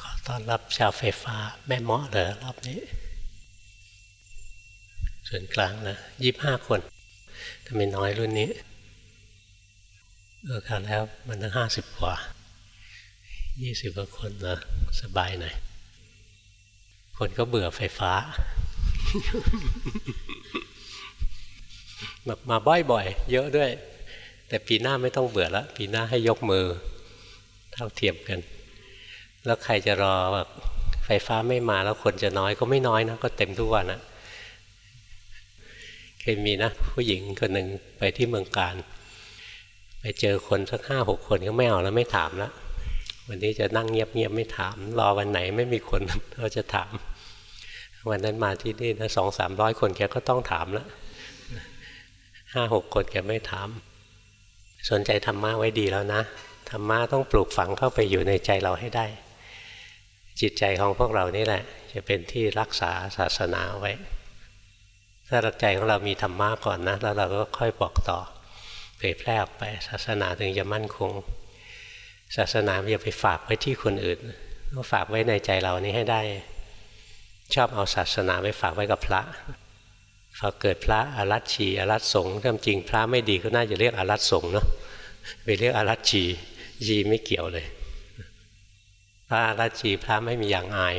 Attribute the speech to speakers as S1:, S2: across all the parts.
S1: ขอต้อนรับชาวไฟฟ้า แม่เมาะเลยรอบนี้ ส่วนกลางนะยี่บห้าคนทำไมน้อยรุ่นนี้ เออคราวแล้วมันตั้งห้าสิบกว่ายี่สิบกว่าคนนะสบายหน่อย คนก็เบื่อไฟฟ้า แบบมาบ่อยๆ เยอะด้วย แต่ปีหน้าไม่ต้องเบื่อแล้ว ปีหน้าให้ยกมือ เท่าเทียมกัน แล้วใครจะรอแบบไฟฟ้าไม่มาแล้วคนจะน้อยก็ไม่น้อยนะก็เต็มทุกวันนะเคยมีนะผู้หญิงคนหนึ่งไปที่เมืองการ ไปเจอคนสักห้าหกคนก็ไม่เอาแล้วไม่ถามแล้ววันนี้จะนั่งเงียบๆไม่ถาม รอวันไหนไม่มีคนเราจะถาม วันนั้นมาที่นี่นะสองสามร้อยคนแกก็ต้องถามแล้วห้าหกคนแกไม่ถาม สนใจธรรมะไว้ดีแล้วนะธรรมะต้องปลูกฝังเข้าไปอยู่ในใจเราให้ได้ จิตใจของพวกเรานี่แหละ จะเป็นที่รักษาศาสนาไว้ ถ้าใจของเรามีธรรมะก่อนนะ แล้วเราก็ค่อยบอกต่อเผยแพร่ออกไปศาสนาถึงจะมั่นคง ศาสนาอย่าไปฝากไว้ที่คนอื่นต้องฝากไว้ในใจเรานี้ให้ได้ ชอบเอาศาสนาไปฝากไว้กับพระพอเกิดพระอารัตชีอารัตสงฆ์จริง พระไม่ดีก็น่าจะเรียกอารัตสงฆ์เนาะไปเรียกอารัตชีชีไม่เกี่ยวเลย ระอารัชีพระไม่มีอย่างอาย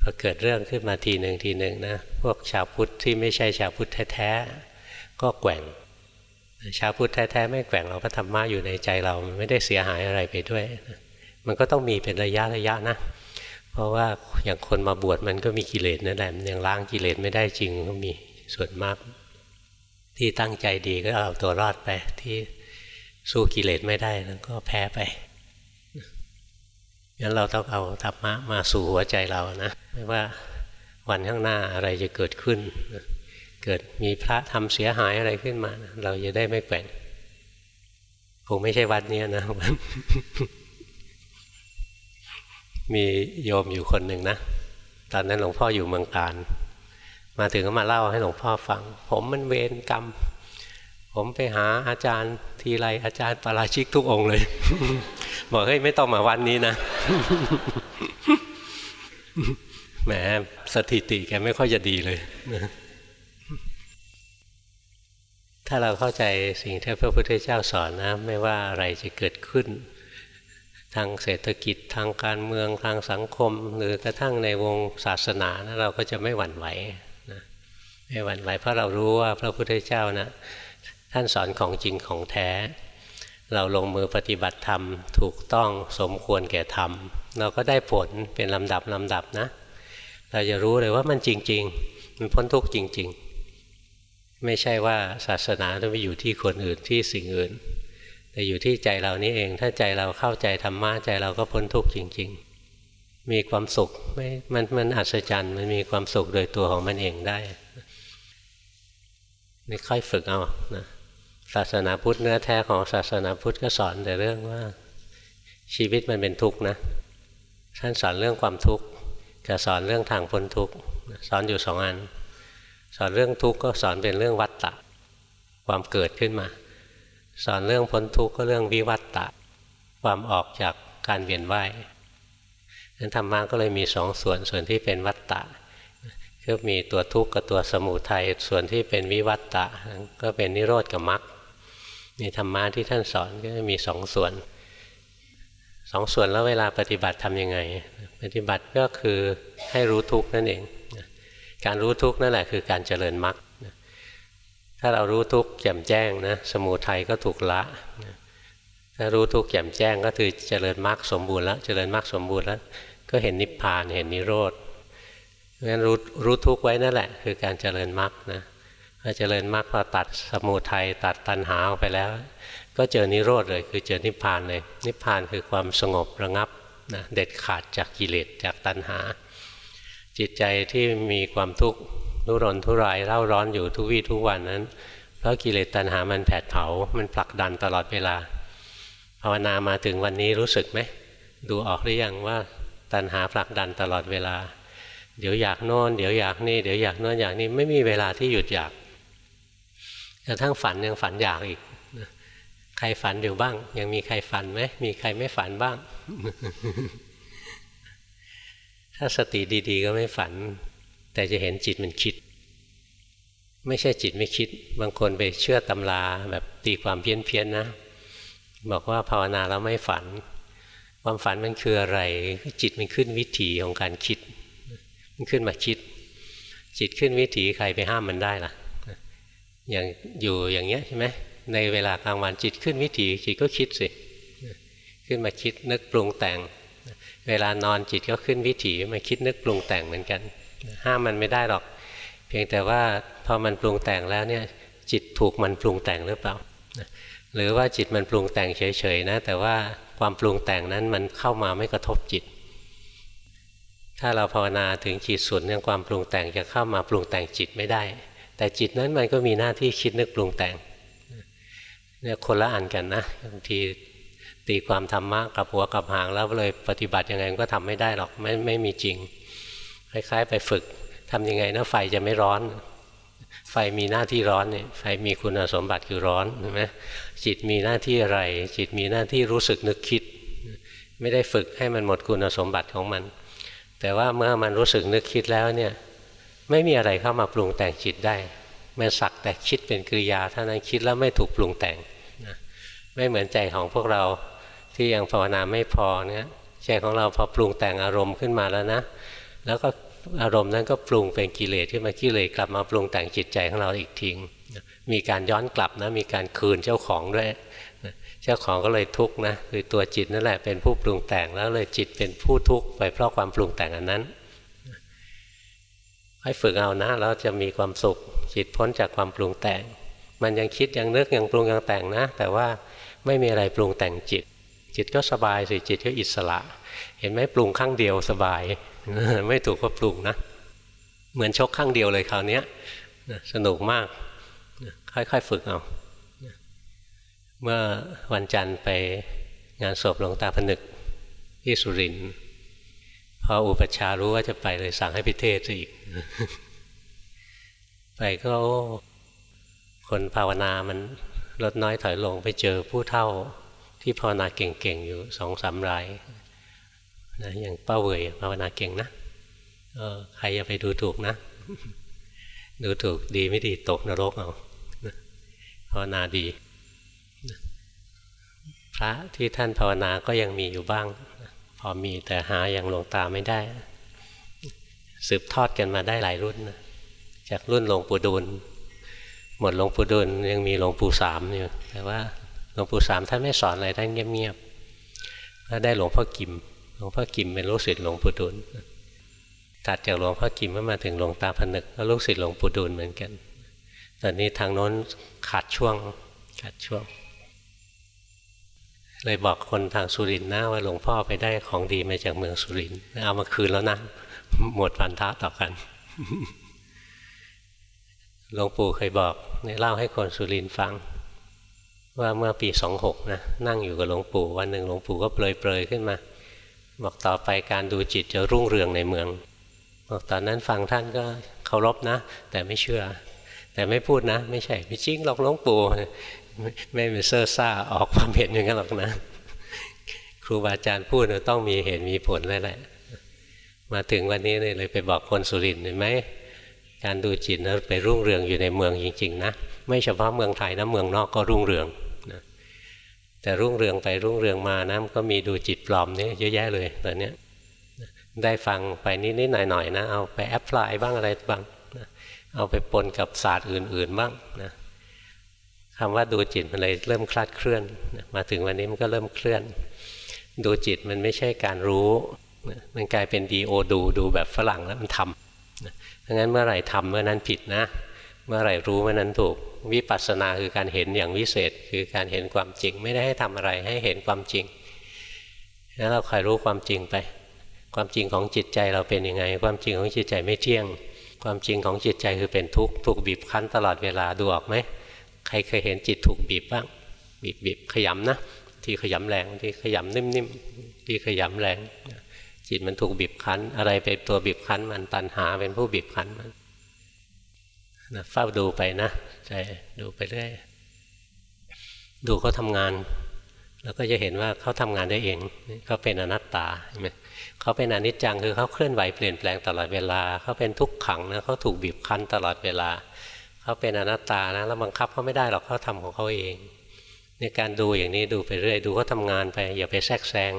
S1: พอเกิดเรื่องขึ้นมาทีหนึ่งทีหนึ่งนะพวกชาวพุทธที่ไม่ใช่ชาวพุทธแท้ๆก็แกว่งชาวพุทธแท้ๆไม่แกว่งเราก็ธรรมะอยู่ในใจเราไม่ได้เสียหายอะไรไปด้วยมันก็ต้องมีเป็นระยะระยะนะ เพราะว่าอย่างคนมาบวชมันก็มีกิเลสนั่นแหละมันยังล้างกิเลสไม่ได้จริงก็มีส่วนมาก ที่ตั้งใจดีก็เอาตัวรอดไปที่สู้กิเลสไม่ได้แล้วก็แพ้ไป งั้นเราต้องเอาธรรมะมาสู่หัวใจเรานะ ไม่ว่าวันข้างหน้าอะไรจะเกิดขึ้น เกิดมีพระทำเสียหายอะไรขึ้นมา เราจะได้ไม่แกว่งคงไม่ใช่วัดนี้นะ มีโยมอยู่คนหนึ่งนะ ตอนนั้นหลวงพ่ออยู่เมืองการ มาถึงก็มาเล่าให้หลวงพ่อฟัง ผมมันเวรกรรม ผมไปหาอาจารย์ทีไรอาจารย์ปาราชิกทุกองเลย บอกเฮ้ยไม่ต้องมาวันนี้นะแหมสถิติแกไม่ค่อยจะดีเลย ถ้าเราเข้าใจสิ่งที่พระพุทธเจ้าสอนนะ ไม่ว่าอะไรจะเกิดขึ้น ทางเศรษฐกิจทางการเมืองทางสังคม หรือกระทั่งในวงศาสนานะเราก็จะไม่หวั่นไหวนะไม่หวั่นไหวเพราะเรารู้ว่าพระพุทธเจ้านะ ท่านสอนของจริงของแท้ เราลงมือปฏิบัติธรรม ถูกต้องสมควรแก่ธรรม เราก็ได้ผลเป็นลำดับลำดับนะ เราจะรู้เลยว่ามันจริง ๆ มันพ้นทุกข์จริง ๆ ไม่ใช่ว่าศาสนาต้องไปอยู่ที่คนอื่นที่สิ่งอื่น แต่อยู่ที่ใจเรานี่เอง ถ้าใจเราเข้าใจธรรมะใจเราก็พ้นทุกข์จริง ๆมีความสุขไม่มันมันอัศจรรย์มันมีความสุขโดยตัวของมันเองได้นี่ค่อยฝึกเอานะ ศาสนาพุทธเนื้อแท้ของศาสนาพุทธก็สอนแต่เรื่องว่า ชีวิตมันเป็นทุกข์นะท่านสอนเรื่องความทุกข์กับสอนเรื่องทางพ้นทุกข์สอนอยู่สองอัน สอนเรื่องทุกข์ก็สอนเป็นเรื่องวัฏฏะความเกิดขึ้นมา สอนเรื่องพ้นทุกข์ก็เรื่องวิวัตตะ ความออกจากการเวียนว่ายนั้นธรรมะก็เลยมีสองส่วนส่วนที่เป็นวัตตะก็มีตัวทุกข์กับตัวสมุทัยส่วนที่เป็นวิวัตตะก็เป็นนิโรธกับมรรค มีธรรมะที่ท่านสอนก็มีสองส่วนสองส่วนแล้วเวลาปฏิบัติทำยังไง ปฏิบัติก็คือให้รู้ทุกข์นั่นเอง การรู้ทุกข์นั่นแหละคือการเจริญมรรคถ้าเรารู้ทุกข์แจ่มแจ้งนะสมุทัยก็ถูกละถ้ารู้ทุกข์แจ่มแจ้งก็คือเจริญมรรคสมบูรณ์แล้วเจริญมรรคสมบูรณ์แล้วก็เห็นนิพพานเห็นนิโรธงั้นรู้รู้ทุกข์ไว้นั่นแหละ คือการเจริญมรรคนะ พอเจริญมรรคพอตัดสมุทัยตัดตัณหาออกไปแล้ว ก็เจอนิโรธเลยคือเจอนิพพานเลย นิพพานคือความสงบระงับนะเด็ดขาดจากกิเลสจากตัณหา จิตใจที่มีความทุกข์รุรนทุรายเล่าร้อนอยู่ทุกวี่ทุกวันนั้น เพราะกิเลสตัณหามันแผดเผา มันผลักดันตลอดเวลา ภาวนามาถึงวันนี้รู้สึกไหมดูออกหรือยังว่าตัณหาผลักดันตลอดเวลา เดี๋ยวอยากโน่นเดี๋ยวอยากนี่ เดี๋ยวอยากโน่นอยากนี่ไม่มีเวลาที่หยุดอยาก กระทั่งฝันยังฝันอยากอีกใครฝันอยู่บ้าง ยังมีใครฝันไหมมีใครไม่ฝันบ้าง ถ้าสติดีๆ ก็ไม่ฝัน แต่จะเห็นจิตมันคิด ไม่ใช่จิตไม่คิด บางคนไปเชื่อตำราแบบตีความเพี้ยนๆนะ บอกว่าภาวนาแล้วไม่ฝัน ความฝันมันคืออะไร จิตมันขึ้นวิถีของการคิด มันขึ้นมาคิด จิตขึ้นวิถีใครไปห้ามมันได้ล่ะ อย่างอยู่อย่างเงี้ยใช่ไหมในเวลากลางวันจิตขึ้นวิถีจิตก็คิดสิ ขึ้นมาคิดนึกปรุงแต่ง เวลานอนจิตก็ขึ้นวิถีมาคิดนึกปรุงแต่งเหมือนกัน ห้ามมันไม่ได้หรอก เพียงแต่ว่าพอมันปรุงแต่งแล้วเนี่ยจิตถูกมันปรุงแต่งหรือเปล่าหรือว่าจิตมันปรุงแต่งเฉยๆนะ แต่ว่าความปรุงแต่งนั้นมันเข้ามาไม่กระทบจิต ถ้าเราภาวนาถึงจิตสุดเนี่ยความปรุงแต่งจะเข้ามาปรุงแต่งจิตไม่ได้ แต่จิตนั้นมันก็มีหน้าที่คิดนึกปรุงแต่งเนี่ยคนละอันกันนะบางทีตีความธรรมะกับหัวกับหางแล้วเลยปฏิบัติยังไงก็ทำไม่ได้หรอกไม่ไม่มีจริง คล้ายๆ ไปฝึกทํำยังไงนะไฟจะไม่ร้อน ไฟมีหน้าที่ร้อนเนี่ยไฟมีคุณสมบัติคือร้อนใช่ไหมจิตมีหน้าที่อะไร จิตมีหน้าที่รู้สึกนึกคิด ไม่ได้ฝึกให้มันหมดคุณสมบัติของมัน แต่ว่าเมื่อมันรู้สึกนึกคิดแล้วเนี่ย ไม่มีอะไรเข้ามาปรุงแต่งจิตได้มันสักแต่คิดเป็นกิริยาเท่านั้นคิดแล้วไม่ถูกปรุงแต่งนะไม่เหมือนใจของพวกเราที่ยังภาวนาไม่พอเนี่ยใจของเราพอปรุงแต่งอารมณ์ขึ้นมาแล้วนะ แล้วก็อารมณ์นั้นก็ปรุงเป็นกิเลสที่มากิเลสกลับมาปรุงแต่งจิตใจของเราอีกทิ้งมีการย้อนกลับนะมีการคืนเจ้าของด้วยเจ้าของก็เลยทุกข์นะคือตัวจิตนั่นแหละเป็นผู้ปรุงแต่งแล้วเลยจิตเป็นผู้ทุกข์ไปเพราะความปรุงแต่งอันนั้น ให้ฝึกเอานะแล้วจะมีความสุขจิตพ้นจากความปรุงแต่ง มันยังคิดยังนึกยังปรุงยังแต่งนะ แต่ว่าไม่มีอะไรปรุงแต่งจิต จิตก็สบายสิจิตก็อิสระ เห็นไหมปรุงข้างเดียวสบาย ไม่ถูกก็ปรุงนะ เหมือนชกข้างเดียวเลยคราวนี้สนุกมากค่อยๆฝึกเอาเมื่อวันจันทร์ไปงานศพหลวงตาผนึกที่สุรินทร์ ออุปชารู้ว่าจะไปเลยสั่งให้พิเทศอีก ไปก็คนภาวนามันลดน้อยถอยลงไปเจอผู้เท่าที่ภาวนาเก่งๆ อยู่สองสามรายนะอย่างป้าเวยภาวนาเก่งนะออใครอย่าไปดูถูกนะ ดูถูกดีไม่ดีตกนรกเอาภาวนาดี พระที่ท่านภาวนาก็ยังมีอยู่บ้าง พอมีแต่หาอย่างหลวงตาไม่ได้ สืบทอดกันมาได้หลายรุ่นนะจากรุ่นหลวงปู่ดูลหมดหลวงปู่ดูลยังมีหลวงปู่สามอยู่แต่ว่าหลวงปู่สามท่านไม่สอนอะไรท่านเงียบๆก็ได้หลวงพ่อกิมหลวงพ่อกิมเป็นลูกศิษย์หลวงปู่ดูลตัดจากหลวงพ่อกิมก็มาถึงหลวงตาผนึกก็ลูกศิษย์หลวงปู่ดูลเหมือนกัน ตอนนี้ทางโน้นขาดช่วงขาดช่วง เลยบอกคนทางสุรินทร์นะว่าหลวงพ่อไปได้ของดีมาจากเมืองสุรินทร์เอามาคืนแล้วนะหมดพันธะต่อกันหลวงปู่เคยบอกเนี่ยเล่าให้คนสุรินฟัง ว่าเมื่อปีสองหกนะนั่งอยู่กับหลวงปู่วันหนึ่งหลวงปู่ก็เปลยเปลยขึ้นมา บอกต่อไปการดูจิตจะรุ่งเรืองในเมืองบอกตอนนั้นฟังท่านก็เคารพนะ แต่ไม่เชื่อ แต่ไม่พูดนะ ไม่ใช่ไม่จริงหรอกหลวงปู่ ไม่เป็นเซอร์ซ่าออกความเห็นอย่างนั้นหรอกนะ ครูบาอาจารย์พูดต้องมีเหตุมีผลเลยแหละ มาถึงวันนี้เลยไปบอกคนสุรินทร์เห็นไหมการดูจิตนะไปรุ่งเรืองอยู่ในเมืองจริงๆนะไม่เฉพาะเมืองไทยนะเมืองนอกก็รุ่งเรืองนะแต่รุ่งเรืองไปรุ่งเรืองมานะก็มีดูจิตปลอมนี่เยอะแยะเลยตอนนี้ได้ฟังไปนิดๆหน่อยๆนะเอาไปแอพพลายบ้างอะไรบ้างนะเอาไปปนกับศาสตร์อื่น ๆบ้างนะ คำว่าดูจิตมันเลยเริ่มคลาดเคลื่อน มาถึงวันนี้มันก็เริ่มเคลื่อน ดูจิตมันไม่ใช่การรู้ มันกลายเป็นดีโอดูดูแบบฝรั่งแล้วมันทำดังนั้นเมื่อไหร่ทำเมื่อนั้นผิดนะ เมื่อไหร่รู้เมื่อนั้นถูก วิปัสสนาคือการเห็นอย่างวิเศษ คือการเห็นความจริง ไม่ได้ให้ทำอะไรให้เห็นความจริง แล้วเราคอยรู้ความจริงไป ความจริงของจิตใจเราเป็นยังไง ความจริงของจิตใจไม่เที่ยง ความจริงของจิตใจคือเป็นทุกข์ถูกบีบคั้นตลอดเวลาดูออกไหม รเคยเห็นจิตถูกบีบบ้าง บีบบีบขยำนะที่ขยำแรงที่ขยำนิ่มๆที่ขยำแรง จิตมันถูกบีบคั้น อะไรเป็นตัวบีบคั้น มันตันหาเป็นผู้บีบคั้นมันนะเฝ้าดูไปนะใจดูไปเรื่อยดูเขาทำงาน แล้วก็จะเห็นว่าเขาทำงานได้เองเขาเป็นอนัตตาใช่ไหมเขาเป็นอนิจจังคือเขาเคลื่อนไหวเปลี่ยนแปลงตลอดเวลาเขาเป็นทุกขังนะเขาถูกบีบคั้นตลอดเวลา เขาเป็นอนัตตานะแล้วบังคับเขาไม่ได้หรอกเขาทำของเขาเอง ในการดูอย่างนี้ดูไปเรื่อยดูเขาทางานไป อย่าไปแทรกแซง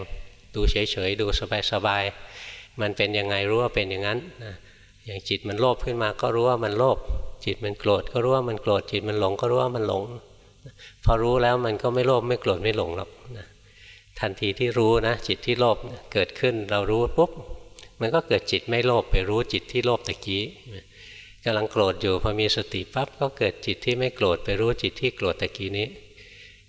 S1: ดูเฉยๆดูสบายๆมันเป็นยังไงรู้ว่าเป็นอย่างนั้นนะอย่างจิตมันโลภขึ้นมาก็รู้ว่ามันโลภจิตมันโกรธก็รู้ว่ามันโกรธจิตมันหลงก็รู้ว่ามันหลง พอรู้แล้วมันก็ไม่โลภไม่โกรธไม่หลงหรอกนะทันทีที่รู้นะจิตที่โลภเกิดขึ้นเรารู้ปุ๊บมันก็เกิดจิตไม่โลภไปรู้จิตที่โลภตะกี้ กำลังโกรธอยู่พอมีสติปั๊บก็เกิดจิตที่ไม่โกรธไปรู้จิตที่โกรธตะกี้นี้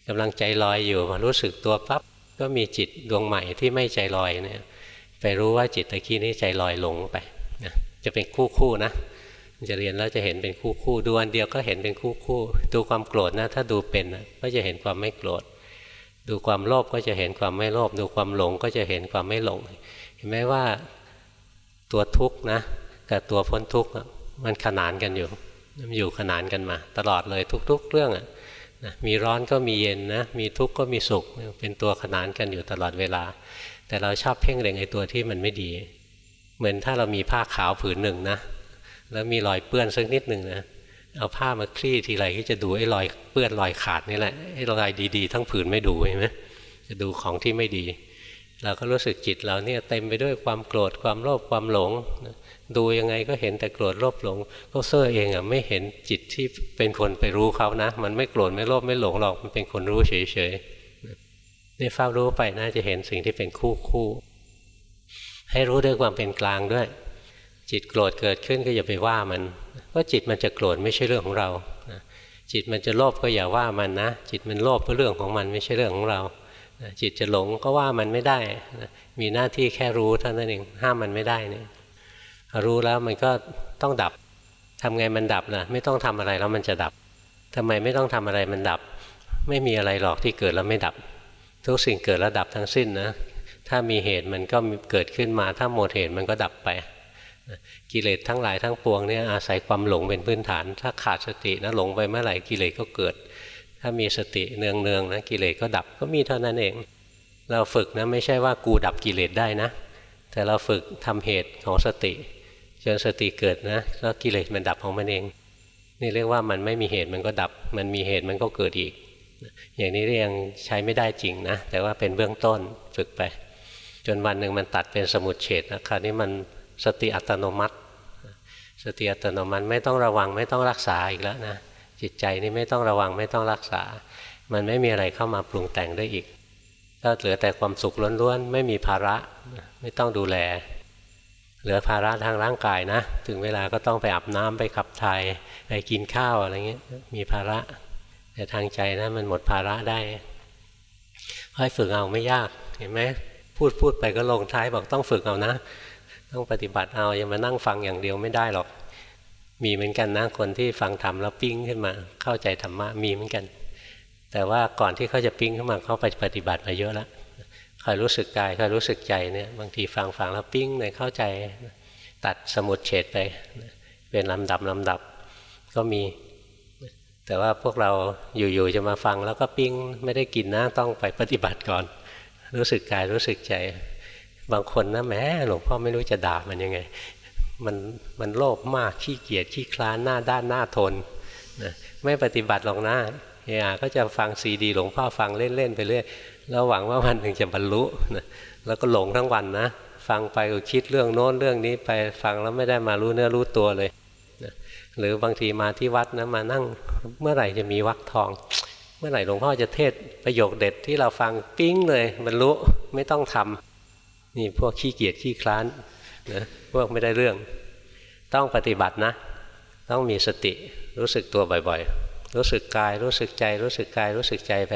S1: กำลังใจลอยอยู่มารู้สึกตัวปั๊บก็มีจิตดวงใหม่ที่ไม่ใจลอยเนี่ยไปรู้ว่าจิตตะกี้นี้ใจลอยหลงไปนะจะเป็นคู่คู่นะจะเรียนแล้วจะเห็นเป็นคู่คู่ดูอันเดียวก็เห็นเป็นคู่คู่ดูความโกรธนะถ้าดูเป็นนะก็จะเห็นความไม่โกรธ ดูความโลภก็จะเห็นความไม่โลภดูความหลงก็จะเห็นความไม่หลง เห็นไหมว่าตัวทุกข์นะกับตัวพ้นทุกข์ มันขนานกันอยู่มันอยู่ขนานกันมา ตลอดเลยทุก ๆ เรื่องอะนะมีร้อนก็มีเย็นนะมีทุกข์ก็มีสุขเป็นตัวขนานกันอยู่ตลอดเวลา แต่เราชอบเพ่งเล็งไอ้ตัวที่มันไม่ดี เหมือนถ้าเรามีผ้าขาวผืนหนึ่งนะ แล้วมีรอยเปื้อนสักนิดหนึ่งนะเอาผ้ามาคลี่ทีไรก็จะดูไอ้รอยเปื้อนรอยขาดนี่แหละไอ้รอยดีๆ ทั้งผืนไม่ดูเห็นไหมจะดูของที่ไม่ดี เราก็รู้สึกจิตเราเนี่ยเต็มไปด้วยความโกรธความโลภความหลง ดูยังไงก็เห็นแต่โกรธโลภหลงก็เซอร์เองอะไม่เห็นจิตที่เป็นคนไปรู้เขานะ มันไม่โกรธไม่โลภไม่หลงหรอกมันเป็นคนรู้เฉยๆนี่เฝ้ารู้ไปนะจะเห็นสิ่งที่เป็นคู่คู่ ให้รู้ด้วยความเป็นกลางด้วย จิตโกรธเกิดขึ้นก็อย่าไปว่ามันก็จิตมันจะโกรธไม่ใช่เรื่องของเราจิตมันจะโลภก็อย่าว่ามันนะ จิตมันโลภเพราะเรื่องของมันไม่ใช่เรื่องของเรา จิตจะหลงก็ว่ามันไม่ได้มีหน้าที่แค่รู้เท่านั้นเองห้ามมันไม่ได้เนี่ยรู้แล้วมันก็ต้องดับทำไงมันดับนะไม่ต้องทำอะไรแล้วมันจะดับทำไมไม่ต้องทำอะไรมันดับ ไม่มีอะไรหรอกที่เกิดแล้วไม่ดับ ทุกสิ่งเกิดแล้วดับทั้งสิ้นนะถ้ามีเหตุมันก็เกิดขึ้นมา ถ้าหมดเหตุมันก็ดับไป กิเลสทั้งหลายทั้งปวงเนี่ยอาศัยความหลงเป็นพื้นฐาน ถ้าขาดสตินะหลงไปเมื่อไหร่กิเลสก็เกิด ถ้ามีสติเนืองเนืองนะกิเลสก็ดับก็มีเท่านั้นเอง เราฝึกนะไม่ใช่ว่ากูดับกิเลสได้นะ แต่เราฝึกทำเหตุของสติจนสติเกิดนะแล้วกิเลสมันดับของมันเอง นี่เรียกว่ามันไม่มีเหตุมันก็ดับ มันมีเหตุมันก็เกิดอีก อย่างนี้เรียงใช้ไม่ได้จริงนะ แต่ว่าเป็นเบื้องต้นฝึกไป จนวันหนึ่งมันตัดเป็นสมุดเฉดนะคราวนี้มันสติอัตโนมัติ สติอัตโนมัติไม่ต้องระวังไม่ต้องรักษาอีกแล้วนะ จิตใจนี่ไม่ต้องระวังไม่ต้องรักษา มันไม่มีอะไรเข้ามาปรุงแต่งได้อีกก็เหลือแต่ความสุขล้วนๆไม่มีภาระไม่ต้องดูแล เหลือภาระทางร่างกายนะ ถึงเวลาก็ต้องไปอาบน้ำไปขับถ่ายไปกินข้าวอะไรเงี้ยมีภาระ แต่ทางใจนะมันหมดภาระได้ค่อยฝึกเอาไม่ยากเห็นไหมพูดพูดไปก็ลงท้ายบอกต้องฝึกเอานะ ต้องปฏิบัติเอาอย่ามานั่งฟังอย่างเดียวไม่ได้หรอก มีเหมือนกันนะคนที่ฟังธรรมแล้วปิ้งขึ้นมา เข้าใจธรรมะมีเหมือนกัน แต่ว่าก่อนที่เขาจะปิ้งขึ้นมาเขาไปปฏิบัติมาเยอะแล้วคอยรู้สึกกายคอยรู้สึกใจเนี่ยบางทีฟังฟังแล้วปิ้งเลยเข้าใจตัดสมุดเฉดไป เป็นลำดับลำดับก็มี แต่ว่าพวกเราอยู่ๆจะมาฟังแล้วก็ปิ้งไม่ได้กินนะต้องไปปฏิบัติก่อน รู้สึกกายรู้สึกใจ บางคนนะแม้หลวงพ่อไม่รู้จะด่ามันยังไง มันมันโลภมากขี้เกียจขี้คลานหน้าด้านหน้าทนนะไม่ปฏิบัติหรอกนะเฮียก็จะฟังซีดีหลวงพ่อฟังเล่น ๆ ไปเรื่อยแล้วหวังว่าวันหนึ่งจะบรรลุนะแล้วก็หลงทั้งวันนะฟังไปก็คิดเรื่องโน้นเรื่องนี้ไปฟังแล้วไม่ได้มารู้เนื้อรู้ตัวเลยนะหรือบางทีมาที่วัดนะมานั่งเมื่อไหร่จะมีวักทอง เมื่อไหร่หลวงพ่อจะเทศประโยคเด็ดที่เราฟังปิ้งเลยบรรลุไม่ต้องทำนี่พวกขี้เกียจขี้คลาน นะพวกไม่ได้เรื่อง ต้องปฏิบัตินะ ต้องมีสติรู้สึกตัวบ่อยๆ รู้สึกกายรู้สึกใจ รู้สึกกายรู้สึกใจไป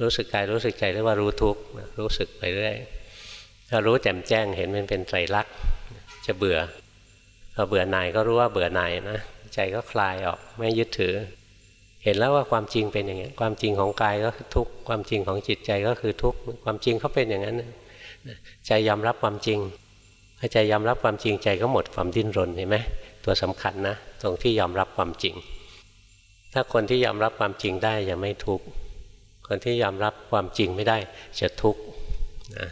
S1: รู้สึกกายรู้สึกใจเรียกว่ารู้ทุกข์รู้สึกไปเรื่อยถ้ารู้แจ่มแจ้งเห็นมันเป็นไตรลักษณ์จะเบื่อพอเบื่อหน่ายก็รู้ว่าเบื่อหน่ายนะใจก็คลายออกไม่ยึดถือ เห็นแล้วว่าความจริงเป็นอย่างนี้ความจริงของกายก็คือทุกข์ความจริงของจิตใจก็คือทุกข์ความจริงเขาเป็นอย่างนั้นใจยอมรับความจริง พอใจยอมรับความจริงใจก็หมดความดิ้นรนเห็นไหมตัวสำคัญนะ ตรงที่ยอมรับความจริง ถ้าคนที่ยอมรับความจริงได้ยังไม่ทุกข์คนที่ยอมรับความจริงไม่ได้จะทุกข์นะ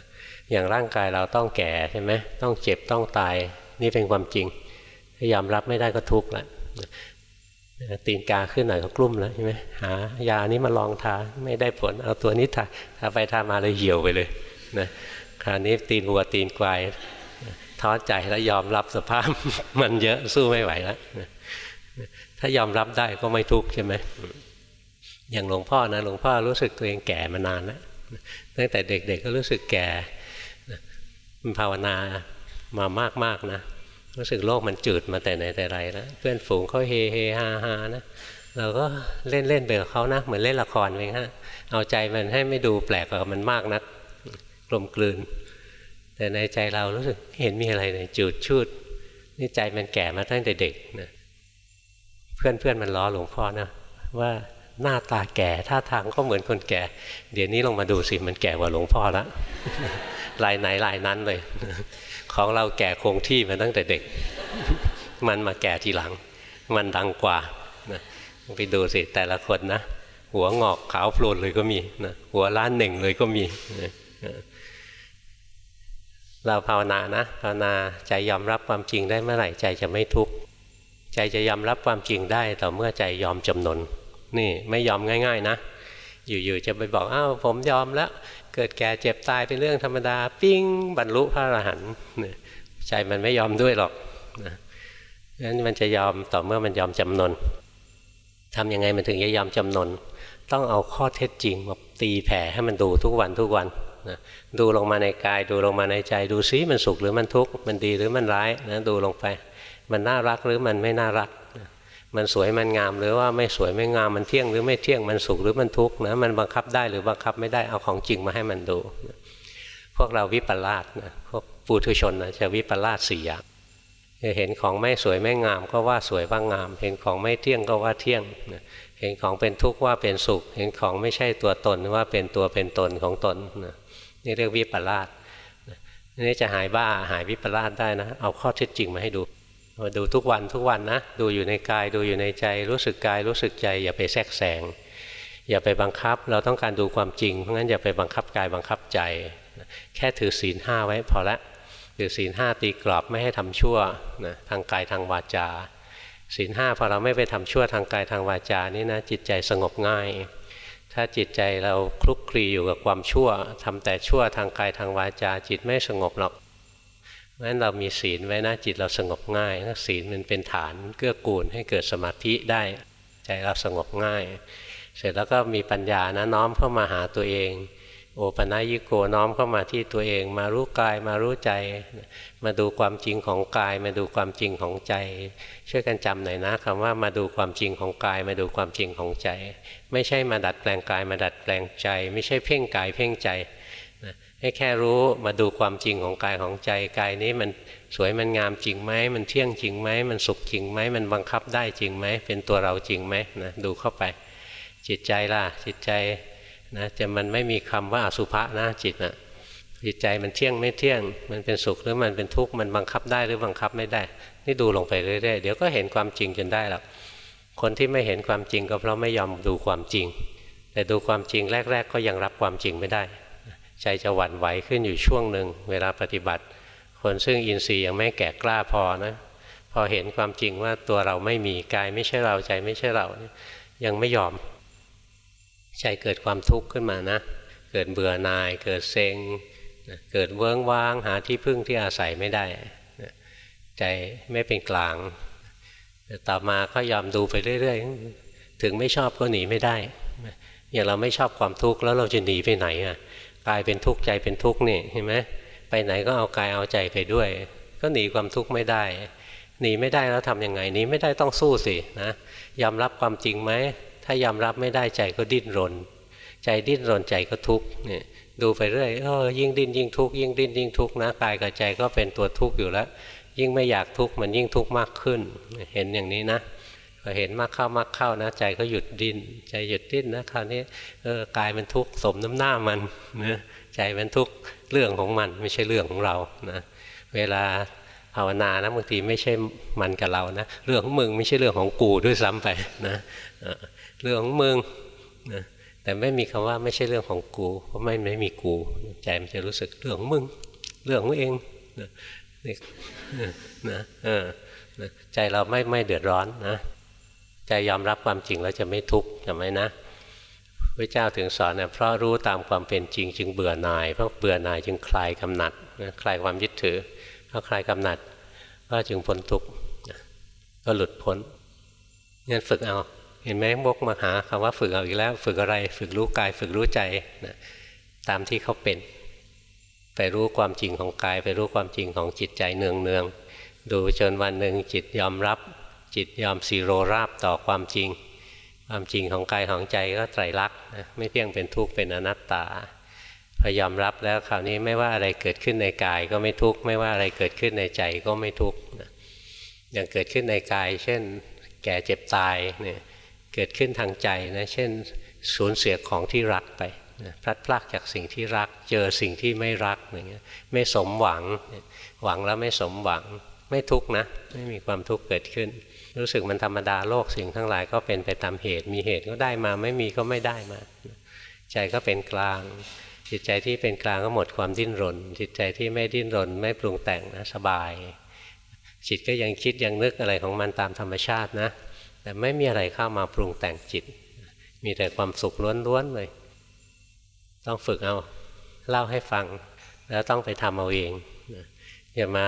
S1: อย่างร่างกายเราต้องแก่ใช่ไหมต้องเจ็บต้องตายนี่เป็นความจริง ถ้ายอมรับไม่ได้ก็ทุกข์ละตีนกาขึ้นหน่อยก็กลุ้มแล้วใช่ไหมหายานี้มาลองทาไม่ได้ผลเอาตัวนี้ทาทาไปทามาเลยเหี่ยวไปเลยนะคราวนี้ตีนวัวตีนควาย ท้อใจแล้วยอมรับสภาพ มันเยอะสู้ไม่ไหวแล้วถ้ายอมรับได้ก็ไม่ทุกข์ใช่ไหมอย่างหลวงพ่อนะหลวงพ่อรู้สึกตัวเองแก่มานานแล้วตั้งแต่เด็กๆก็รู้สึกแก่มันภาวนามามากๆนะรู้สึกโลกมันจืดมาแต่ไหนแต่ไรแล้วเพื่อนฝูงเขาเฮเฮฮาฮานะเราก็เล่นเล่นไปกับเขานะเหมือนเล่นละครเองฮะเอาใจมันให้ไม่ดูแปลกกับมันมากนักกลมกลืน แต่ในใจเรารู้สึกเห็นมีอะไรเลยจืดชืดนี่ใจมันแก่มาตั้งแต่เด็กนะเพื่อนเพื่อนมันล้อหลวงพ่อนะว่าหน้าตาแก่ท่าทางก็เหมือนคนแก่ เดี๋ยวนี้ลงมาดูสิมันแก่กว่าหลวงพ่อล้วลายไหนลายนั้นเลย ของเราแก่คงที่มาตั้งแต่เด็ก มันมาแก่ทีหลัง มันดังกว่านะไปดูสิแต่ละคนนะหัวงอกขาวโพลนเลยก็มีนะหัวล้านหนึ่งเลยก็มีนะ เราภาวนานะภาวนาใจยอมรับความจริงได้เมื่อไหร่ใจจะไม่ทุกข์ใจจะยอมรับความจริงได้ต่อเมื่อใจยอมจำนนนี่ไม่ยอมง่าย ๆนะ อยู่ๆจะไปบอกอ้าวผมยอมแล้วเกิดแก่เจ็บตายเป็นเรื่องธรรมดา ปิ้งบรรลุพระอรหันต์ใจมันไม่ยอมด้วยหรอกนะนั้นมันจะยอมต่อเมื่อมันยอมจำนนทำยังไงมันถึงจะยอมจำนน ต้องเอาข้อเท็จจริงมาตีแผ่ให้มันดูทุกวันทุกวัน นะดูลงมาในกาย ดูลงมาในใจ ดูซิมันสุขหรือมันทุกข์มันดีหรือมันร้ายนะดูลงไป มันน่ารักหรือมันไม่น่ารักมันสวยมันงามหรือว่าไม่สวยไม่งามมันเที่ยงหรือไม่เที่ยงมันสุขหรือมันทุกข์นะมันบังคับได้หรือบังคับไม่ได้เอาของจริงมาให้มันดู พวกเราวิปลาสนะพวกปุถุชนนะจะวิปลาสสี่อย่างเห็นของไม่สวยไม่งามก็ว่าสวยว่างาม เห็นของไม่เที่ยงก็ว่าเที่ยง เห็นของเป็นทุกข์ว่าเป็นสุข เห็นของไม่ใช่ตัวตนว่าเป็นตัวเป็นตนของตนนี่ เรียกวิปลาสนี่จะหายบ้าหายวิปลาสได้นะ เอาข้อเท็จจริงมาให้ดูมาดูทุกวันทุกวันนะ ดูอยู่ในกายดูอยู่ในใจ รู้สึกกายรู้สึกใจอย่าไปแทรกแซงอย่าไปบังคับ เราต้องการดูความจริงเพราะงั้นอย่าไปบังคับกายบังคับใจ แค่ถือศีลห้าไว้พอละถือศีลห้าตีกรอบไม่ให้ทำชั่วนะทางกายทางวาจาศีลห้าพอเราไม่ไปทำชั่วทางกายทางวาจานี่นะจิตใจสงบง่าย ถ้าจิตใจเราคลุกคลีอยู่กับความชั่วทำแต่ชั่วทางกายทางวาจาจิตไม่สงบหรอกเพราะฉะนั้นเรามีศีลไว้นะจิตเราสงบง่ายถ้าศีลมันเป็นฐานเกื้อกูลให้เกิดสมาธิได้ ใจเราสงบง่าย เสร็จแล้วก็มีปัญญานะน้อมเข้ามาหาตัวเอง โอปัญญิโกน้อมเข้ามาที่ตัวเอง มารู้กายมารู้ใจ มาดูความจริงของกาย มาดูความจริงของใจ ช่วยกันจำหน่อยนะคำว่ามาดูความจริงของกาย มาดูความจริงของใจ ไม่ใช่มาดัดแปลงกายมาดัดแปลงใจ ไม่ใช่เพ่งกายเพ่งใจให้แค่รู้มาดูความจริงของกายของใจกายนี้มันสวยมันงามจริงไหมมันเที่ยงจริงไหมมันสุขจริงไหมมันบังคับได้จริงไหมเป็นตัวเราจริงไหมนะดูเข้าไป จิตใจล่ะจิตใจนะจะมันไม่มีคำว่าอสุภะนะจิตนะจิตใจมันเที่ยงไม่เที่ยง มันเป็นสุขหรือมันเป็นทุกข์มันบังคับได้หรือบังคับไม่ได้ นี่ดูลงไปเรื่อยๆเดี๋ยวก็เห็นความจริงจนได้หรอก คนที่ไม่เห็นความจริงก็เพราะไม่ยอมดูความจริง แต่ดูความจริงแรก ๆ ก็ยังรับความจริงไม่ได้ ใจจะหวั่นไหวขึ้นอยู่ช่วงหนึ่งเวลาปฏิบัติ คนซึ่งอินทรีย์ยังไม่แก่กล้าพอนะพอเห็นความจริงว่าตัวเราไม่มีกายไม่ใช่เราใจไม่ใช่เรายังไม่ยอมใจเกิดความทุกข์ขึ้นมานะ เกิดเบื่อหน่าย เกิดเซ็งเกิดเวิ้งว้างหาที่พึ่งที่อาศัยไม่ได้ ใจไม่เป็นกลาง แต่ต่อมาก็ยอมดูไปเรื่อยๆ ถึงไม่ชอบก็หนีไม่ได้ อย่างเราไม่ชอบความทุกข์แล้วเราจะหนีไปไหนอะกายเป็นทุกข์ใจเป็นทุกข์นี่เห็นไหมไปไหนก็เอากายเอาใจไปด้วย ก็หนีความทุกข์ไม่ได้ หนีไม่ได้แล้วทํำยังไงหนีไม่ได้ต้องสู้สินะยอมรับความจริงไหมถ้ายอมรับไม่ได้ใจก็ดิ้นรน ใจดิ้นรนใจก็ทุกข์เนี่ยดูไปเรื่อยเออยิ่งดิ้นยิ่งทุกข์ยิ่งดิ้นยิ่งทุกข์นะกายกับใจก็เป็นตัวทุกข์อยู่แล้ว ยิ่งไม่อยากทุกข์มันยิ่งทุกข์มากขึ้น เห็นอย่างนี้นะพอเห็นมากเข้ามากเข้านะใจก็หยุดดิ้นใจหยุดดิ้นนะคราวนี้เออกายมันทุกข์สมน้ำหน้ามันนะใจมันทุกข์เรื่องของมันไม่ใช่เรื่องของเรานะเวลาภาวนานะบางทีไม่ใช่มันกับเรานะเรื่องของมึงไม่ใช่เรื่องของกูด้วยซ้ำไปนะเรื่องของมึงนะแต่ไม่มีคำว่าไม่ใช่เรื่องของกู เพราะไม่ไม่มีกู ใจมันจะรู้สึกเรื่องของมึง เรื่องมึงเอง นะนะเออใจเราไม่ไม่เดือดร้อนนะใจยอมรับความจริงแล้วจะไม่ทุกข์จำไหมนะพระเจ้าถึงสอนเนี่ยเพราะรู้ตามความเป็นจริงจึงเบื่อหน่าย เพราะเบื่อหน่ายจึงคลายกำหนัดคลายความยึดถือเพราะคลายกำหนัด ก็จึงพ้นทุกข์ก็หลุดพ้นงั้นฝึกเอา เห็นไหมบกมาหาคำว่าฝึกเอาอีกแล้ว ฝึกอะไร ฝึกรู้กาย ฝึกรู้ใจนะตามที่เขาเป็น ไปรู้ความจริงของกาย ไปรู้ความจริงของจิตใจเนืองเนืองดูจนวันหนึ่งจิตยอมรับ จิตยอมสีโรราบต่อความจริง ความจริงของกายของใจก็ไตรลักษณ์ไม่เที่ยงเป็นทุกข์เป็นอนัตตาพอยอมรับแล้วคราวนี้ไม่ว่าอะไรเกิดขึ้นในกายก็ไม่ทุกข์ไม่ว่าอะไรเกิดขึ้นในใจก็ไม่ทุกข์อย่างเกิดขึ้นในกาย เช่น แก่เจ็บตายเนี่ยเกิดขึ้นทางใจนะเช่นสูญเสียของที่รักไป พลัดพรากจากสิ่งที่รัก เจอสิ่งที่ไม่รักอย่างเงี้ยไม่สมหวังหวังแล้วไม่สมหวัง ไม่ทุกนะ ไม่มีความทุกข์เกิดขึ้น รู้สึกมันธรรมดาโลกสิ่งทั้งหลายก็เป็นไปตามเหตุ มีเหตุก็ได้มาไม่มีก็ไม่ได้มา ใจก็เป็นกลาง จิตใจที่เป็นกลางก็หมดความดิ้นรน จิตใจที่ไม่ดิ้นรน ไม่ปรุงแต่งนะสบาย จิตก็ยังคิดยังนึกอะไรของมันตามธรรมชาตินะ แต่ไม่มีอะไรเข้ามาปรุงแต่งจิต มีแต่ความสุขล้วนๆเลย ต้องฝึกเอาเล่าให้ฟัง แล้วต้องไปทำเอาเองอย่ามา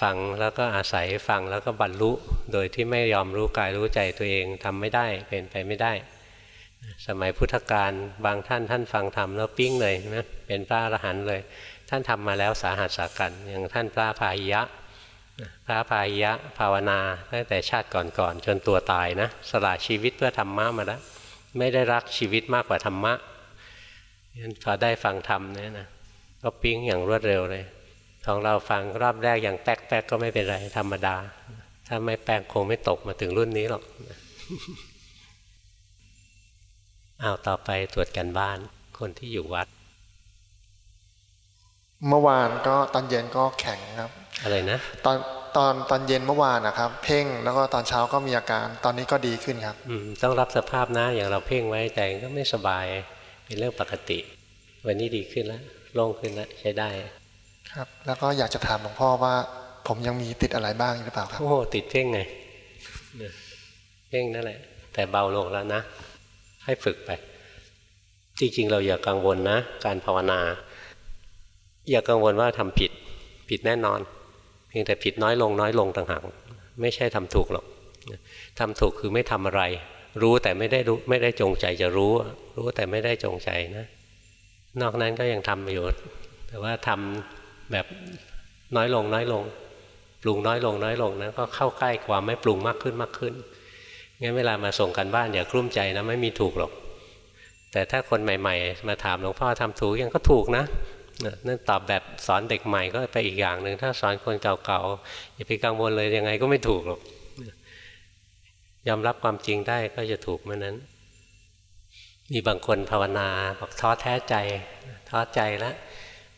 S1: ฟังแล้วก็อาศัยฟังแล้วก็บรรลุ โดยที่ไม่ยอมรู้กายรู้ใจตัวเองทำไม่ได้เป็นไปไม่ได้ สมัยพุทธกาลบางท่านท่านฟังธรรมแล้วปิ้งเลยนะเป็นพระอรหันต์เลย ท่านทำมาแล้วสาหัสสากันอย่างท่านพระพาหิยะพระพาหิยะภาวนาตั้งแต่ชาติก่อนๆจนตัวตายนะสละชีวิตเพื่อธรรมะมาแล้วไม่ได้รักชีวิตมากกว่าธรรมะ พอได้ฟังธรรมเนี่ยนะก็ปิ้งอย่างรวดเร็วเลย ของเราฟังรอบแรกอย่างแป๊กแป๊กก็ไม่เป็นไรธรรมดา ถ้าไม่แป๊กคงไม่ตกมาถึงรุ่นนี้หรอกเอาต่อไปตรวจกันบ้าน คนที่อยู่วัด
S2: เมื่อวานก็ตอนเย็นก็แข็งครับ
S1: อะไรนะ
S2: ตอนตอนตอนเย็นเมื่อวานนะครับ เพ่งแล้วก็ตอนเช้าก็มีอาการ ตอนนี้ก็ดีขึ้นครับ
S1: อืมต้องรับสภาพนะอย่างเราเพ่งไว้ใจก็ไม่สบาย เป็นเรื่องปกติ วันนี้ดีขึ้นแล้วโล่งขึ้นแล้วใช้ได้
S2: ครับ แล้วก็อยากจะถามหลวงพ่อว่า ผมยังมีติดอะไรบ้างหรือเปล่าครับ
S1: โอ้ติดเพ่งไงเพ่งนั่นแหละ แต่เบาลงแล้วนะ ให้ฝึกไป จริงๆ เราอย่ากังวลนะ การภาวนา อย่ากังวลว่าทำผิด ผิดแน่นอนเพียงแต่ผิดน้อยลงน้อยลงต่างหากไม่ใช่ทำถูกหรอกทำถูกคือไม่ทำอะไร รู้แต่ไม่ได้รู้ไม่ได้จงใจจะรู้ รู้แต่ไม่ได้จงใจนะ นอกนั้นก็ยังทำอยู่ แต่ว่าทำแบบน้อยลงน้อยลง ปรุงน้อยลงน้อยลงนะก็เข้าใกล้ความไม่ปรุงมากขึ้นมากขึ้นงั้นเวลามาส่งกันบ้านอย่ากลุ้มใจนะไม่มีถูกหรอก แต่ถ้าคนใหม่ ๆ มาถามหลวงพ่อทำถูกยังก็ถูกนะนั่นตอบแบบสอนเด็กใหม่ก็ไปอีกอย่างหนึ่งถ้าสอนคนเก่าๆอย่าไปกังวลเลยยังไงก็ไม่ถูกหรอก ยอมรับความจริงได้ก็จะถูกเมื่อนั้น มีบางคนภาวนาบอกท้อแท้ใจ ท้อใจแล้ว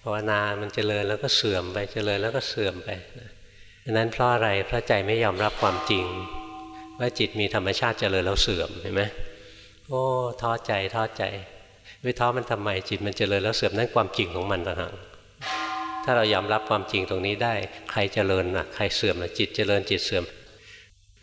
S1: ภาวนามันเจริญแล้วก็เสื่อมไปเจริญแล้วก็เสื่อมไปดังนั้นเพราะอะไรเพราะใจไม่ยอมรับความจริง ว่าจิตมีธรรมชาติเจริญแล้วเสื่อมเห็นไหมโอ้ท้อใจท้อใจไม่ท้อมันทำไมจิตมันเจริญแล้วเสื่อมนั่นความจริงของมันต่างหากถ้าเรายอมรับความจริงตรงนี้ได้ ใครเจริญนะใครเสื่อมนะจิตเจริญจิตเสื่อม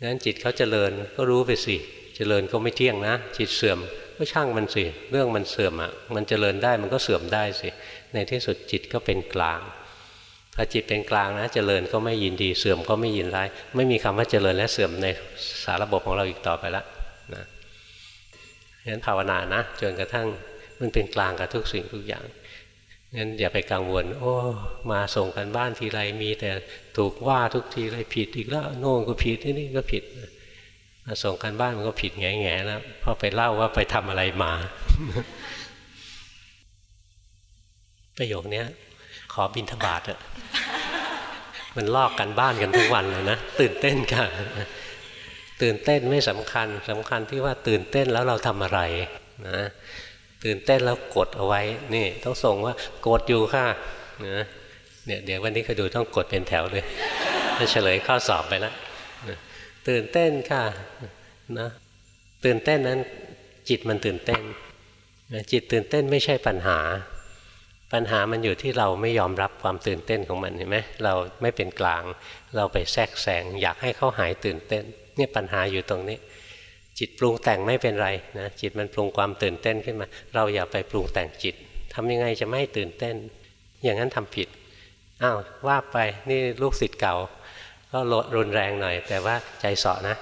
S1: งั้นจิตเขาเจริญก็รู้ไปสิเจริญก็ไม่เที่ยงนะ จิตเสื่อมก็ช่างมันสิ เรื่องมันเสื่อมอะ มันเจริญได้มันก็เสื่อมได้สิ ในที่สุดจิตก็เป็นกลางพอจิตเป็นกลางนะเจริญก็ไม่ยินดีเสื่อมก็ไม่ยินร้าย ไม่มีคำว่าเจริญและเสื่อมในสาระบบของเราอีกต่อไปละนะงั้นภาวนานะจนกระทั่งมันเป็นกลางกับทุกสิ่งทุกอย่าง งั้นอย่าไปกังวล โอ้ มาส่งกันบ้านทีไรมีแต่ถูกว่าทุกทีเลยผิดอีกแล้วโน่นก็ผิดที่นี่ก็ผิดมาส่งกันบ้านมันก็ผิดแง่ๆแล้วพอไปเล่าว่าไปทำอะไรมา ประโยคนี้ขอบินทบาทอะมันลอกกันบ้านกันทุกวันเลยนะตื่นเต้นกันตื่นเต้นไม่สำคัญสำคัญที่ว่าตื่นเต้นแล้วเราทำอะไรนะ ตื่นเต้นแล้วกดเอาไว้นี่ต้องส่งว่ากดอยู่ค่ะนะเนี่ยเดี๋ยววันนี้เขาดูต้องกดเป็นแถวเลยจะเฉลยข้อสอบไปแล้วตื่นเต้นค่ะนะตื่นเต้นนั้นจิตมันตื่นเต้น จิตตื่นเต้นไม่ใช่ปัญหา ปัญหามันอยู่ที่เราไม่ยอมรับความตื่นเต้นของมันเห็นไหมเราไม่เป็นกลาง เราไปแทรกแซงอยากให้เขาหายตื่นเต้นเนี่ยปัญหาอยู่ตรงนี้ จิตปรุงแต่งไม่เป็นไรนะจิตมันปรุงความตื่นเต้นขึ้นมา เราอย่าไปปรุงแต่งจิตทำยังไงจะไม่ตื่นเต้น อย่างนั้นทำผิดอ้าวว่าไปนี่ลูกศิษย์เก่า ก็รุนแรงหน่อย แต่ว่าใจเสาะนะ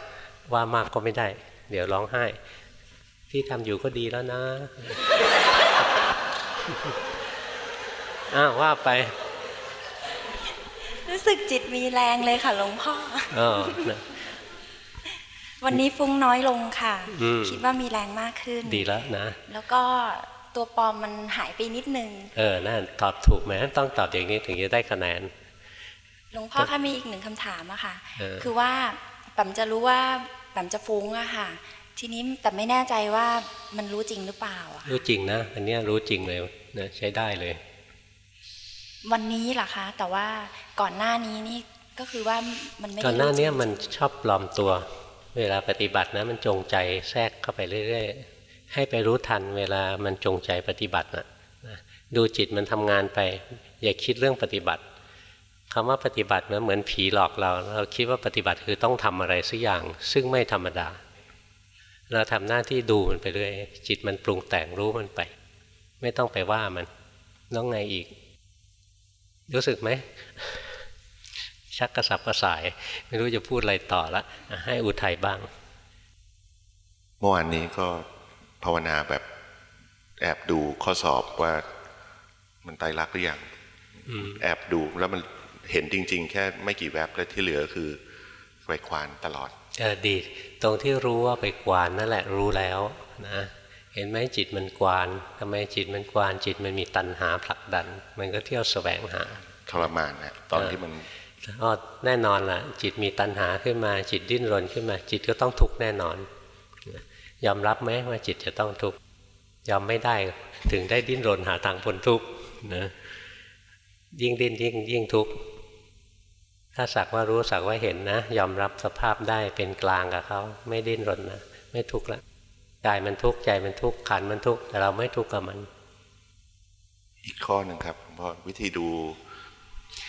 S1: ว่ามากก็ไม่ได้ เดี๋ยวร้องไห้ ที่ทำอยู่ก็ดีแล้วนะอ้าวว่าไป
S3: รู้สึกจิตมีแรงเลยค่ะหลวงพ่อ
S1: เออนะ
S3: วันนี้ฟุ้งน้อยลงค่ะ
S1: อืม
S3: คิดว่ามีแรงมากขึ้น
S1: ดีแล้วนะ
S3: แล้วก็ตัวปลอมมันหายไปนิดนึง
S1: เออนั่นตอบถูกไหมต้องตอบอย่างนี้ถึงจะได้คะแนน
S3: หลวงพ่อคะมีอีกหนึ่งคำถามอะค่ะ
S1: เออ
S3: คือว่าแปมจะรู้ว่าแปมจะฟุ้งอะค่ะ ทีนี้แต่ไม่แน่ใจว่ามันรู้จริงหรือเปล่าอะ
S1: รู้จริงนะ อันเนี้ยรู้จริงเลยนะใช้ได้เลย
S3: วันนี้เหรอคะ แต่ว่าก่อนหน้านี้นี่ก็คือว่ามันไม่ได้
S1: ก่อนหน้าเนี้ย
S3: รู้จริง
S1: มันชอบปลอมตัว เวลาปฏิบัตินะมันจงใจแทรกเข้าไปเรื่อย ๆ ให้ไปรู้ทันเวลามันจงใจปฏิบัตินะนะดูจิตมันทำงานไป อย่าคิดเรื่องปฏิบัติคำว่าปฏิบัตินะเหมือนผีหลอกเรา เราคิดว่าปฏิบัติคือต้องทำอะไรสักอย่าง ซึ่งไม่ธรรมดา เราทำหน้าที่ดูมันไปเรื่อยจิตมันปรุงแต่งรู้มันไป ไม่ต้องไปว่ามันน้องไงอีก รู้สึกไหม ชักกระสับกระส่าย ไม่รู้จะพูดอะไรต่อละอะให้อุทัยบ้าง
S4: เมื่อวานนี้ก็ภาวนาแบบแอบดูข้อสอบว่ามันไตรลักษณ์หรือยัง
S1: อืม
S4: แอบดูแล้วมันเห็นจริง ๆ แค่ไม่กี่แวบแล้วที่เหลือคือไปควานตลอด
S1: เออดี ตรงที่รู้ว่าไปกวานนั่นแหละรู้แล้วนะเห็นไหมจิตมันกวานทำไมจิตมันกวานจิตมันมีตัณหาผลักดัน มันก็เที่ยวแสวงหา
S4: ทรมานนะตอนที่มัน
S1: อ๋อแน่นอนล่ะ จิตมีตัณหาขึ้นมา จิตดิ้นรนขึ้นมา จิตก็ต้องทุกข์แน่นอน ยอมรับไหมว่าจิตจะต้องทุกข์ยอมไม่ได้ถึงได้ดิ้นรนหาทางพ้นทุกข์นะยิ่งดิ้นยิ่งยิ่งทุกข์ถ้าสักว่ารู้สักว่าเห็นนะ ยอมรับสภาพได้เป็นกลางกับเขาไม่ดิ้นรนนะไม่ทุกข์ละกายมันทุกข์ใจมันทุกข์ขันธ์มันทุกข์แต่เราไม่ทุกข์กับมัน
S4: อีกข้อหนึ่งครับเพราะวิธีดู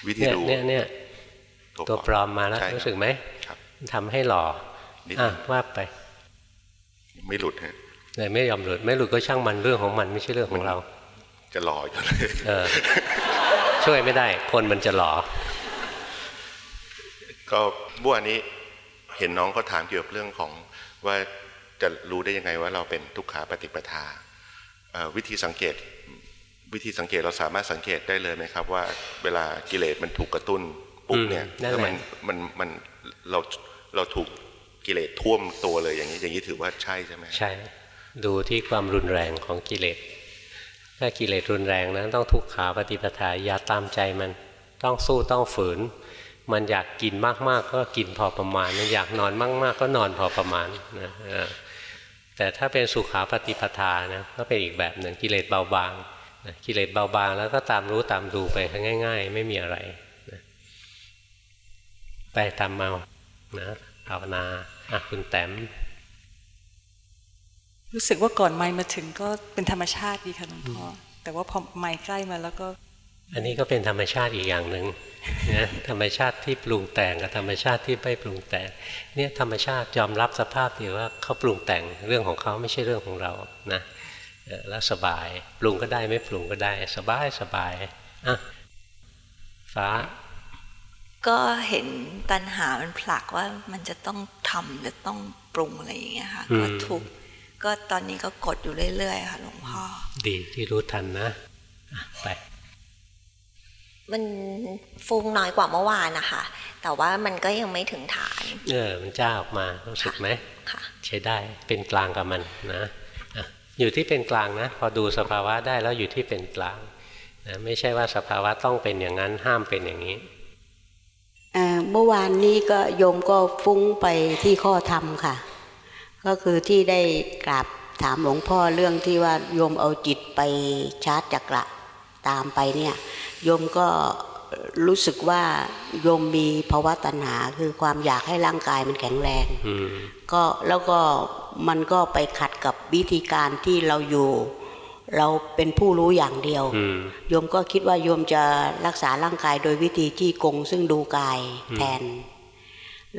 S4: วิธี
S1: เนี่ย
S4: ดู
S1: เนี่ยเนี่ย ตัวปลอมมาแล้ว
S4: ใช่คบ
S1: รู้สึกไหม
S4: ครับ
S1: ทำให้หล่อ
S4: นิด
S1: อะ
S4: นึง
S1: ว่าไป
S4: ไม่หลุดฮะ
S1: เลยไม่ยอมหลุด ไม่หลุดก็ช่างมันเรื่องของมันไม่ใช่เรื่องของเรา
S4: จะหล่ออยู่เลย
S1: เออช่วยไม่ได้ คนมันจะหล่อ
S4: ก็เมื่อวานนี้เห็นน้องก็ถามเกี่ยวกับเรื่องของว่าจะรู้ได้ยังไงว่าเราเป็นทุกขาปฏิปทาเอ่อวิธีสังเกต วิธีสังเกตเราสามารถสังเกตได้เลยไหมครับ ว่าเวลากิเลสมันถูกกระตุ้น ปุ๊บเนี่ย
S1: อืมนั่นแหละ
S4: แล้วมันมันมันเราเราถูกกิเลสท่วมตัวเลยอย่างนี้อย่างนี้ถือว่าใช่ใช่ไหม
S1: ใช่ ดูที่ความรุนแรงของกิเลสถ้ากิเลสรุนแรงนะต้องทุกขาปฏิปทาอย่าตามใจมันต้องสู้ต้องฝืน มันอยากกินมากๆ ก็กินพอประมาณ มันอยากนอนมากๆ ก็นอนพอประมาณนะเออแต่ถ้าเป็นสุขาปฏิปทานะก็เป็นอีกแบบหนึ่งกิเลสเบาบางนะกิเลสเบาบางแล้วก็ตามรู้ตามดูไปง่าย ๆ ไม่มีอะไรนะ ไปตามเมานะภาวนาอะคุณแต้ม
S5: รู้สึกว่าก่อนไม้มาถึงก็เป็นธรรมชาติดีค่ะหลวงพ่ออแต่ว่าพอไม้ใกล้มาแล้วก็
S1: อันนี้ก็เป็นธรรมชาติอีกอย่างหนึ่งนะธรรมชาติที่ปรุงแต่งกับธรรมชาติที่ไม่ปรุงแต่ง เนี่ยธรรมชาติยอมรับสภาพดีว่าเขาปรุงแต่งเรื่องของเขาไม่ใช่เรื่องของเรานะเออแล้วสบายปรุงก็ได้ไม่ปรุงก็ได้ สบายสบายอะฟ้า
S6: ก็เห็นตัณหามันผลักว่ามันจะต้องทำจะต้องปรุงอะไรอย่างเงี้ยค่ะ
S1: อืม
S6: ก็ทุกข์ก็ตอนนี้ก็กดอยู่เรื่อยๆค่ะหลวงพ่อ
S1: ดีที่รู้ทันนะอะไป
S7: มันฟุ้งน้อยกว่าเมื่อวานนะคะ แต่ว่ามันก็ยังไม่ถึงฐาน
S1: เออ มันจ้าออกมารู้สึกไหม
S7: ค่ะ
S1: ใช้ได้เป็นกลางกับมันนะอะอยู่ที่เป็นกลางนะ พอดูสภาวะได้แล้วอยู่ที่เป็นกลางนะไม่ใช่ว่าสภาวะต้องเป็นอย่างนั้นห้ามเป็นอย่างนี้
S8: เอ่อเมื่อวานนี้ก็โยมก็ฟุ้งไปที่ข้อธรรมค่ะ ก็คือที่ได้กราบถามหลวงพ่อเรื่องที่ว่าโยมเอาจิตไปชาร์จจักระตามไปเนี่ยโยมก็รู้สึกว่าโยมมีภาวะตัณหาคือความอยากให้ร่างกายมันแข็งแรง
S1: อืม
S8: ก็แล้วก็มันก็ไปขัดกับวิธีการที่เราอยู่ เราเป็นผู้รู้อย่างเดียว
S1: อืม
S8: โยมก็คิดว่าโยมจะรักษาร่างกายโดยวิธีที่กง ซึ่งดูกาย
S1: อืม
S8: แทน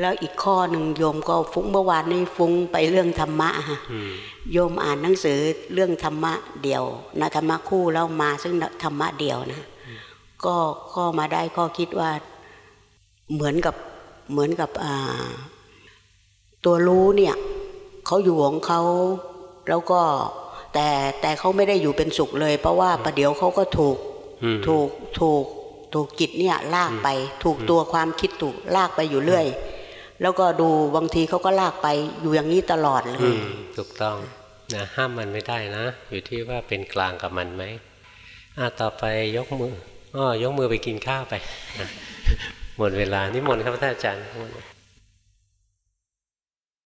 S8: แล้วอีกข้อหนึ่งโยมก็ฟุ้งเมื่อวานนี้ฟุ้งไปเรื่องธรรมะฮะ
S1: อืม
S8: โยมอ่านหนังสือเรื่องธรรมะเดียวนะธรรมะคู่แล้วมาซึ่งธรรมะเดียวนะ ก็ก็มาได้ข้อคิดว่าเหมือนกับเหมือนกับอ่าตัวรู้เนี่ยเขาอยู่ของเขาแล้วก็ แต่แต่เขาไม่ได้อยู่เป็นสุขเลย เพราะว่าประเดี๋ยวเขาก็ถูก
S1: อืม
S8: ถูกถูกถูกจิตเนี่ยลากไป ถูกตัวความคิดถูกลากไปอยู่เรื่อย แล้วก็ดูบางทีเขาก็ลากไปอยู่อย่างนี้ตลอดเล
S1: อื
S8: ย
S1: มถูกต้องนะห้ามมันไม่ได้นะ อยู่ที่ว่าเป็นกลางกับมันไหมอะต่อไปยกมืออ้อยกมือไปกินข้าวไปนะหมดเวลานี่มนต์ครับท่านอาจารย์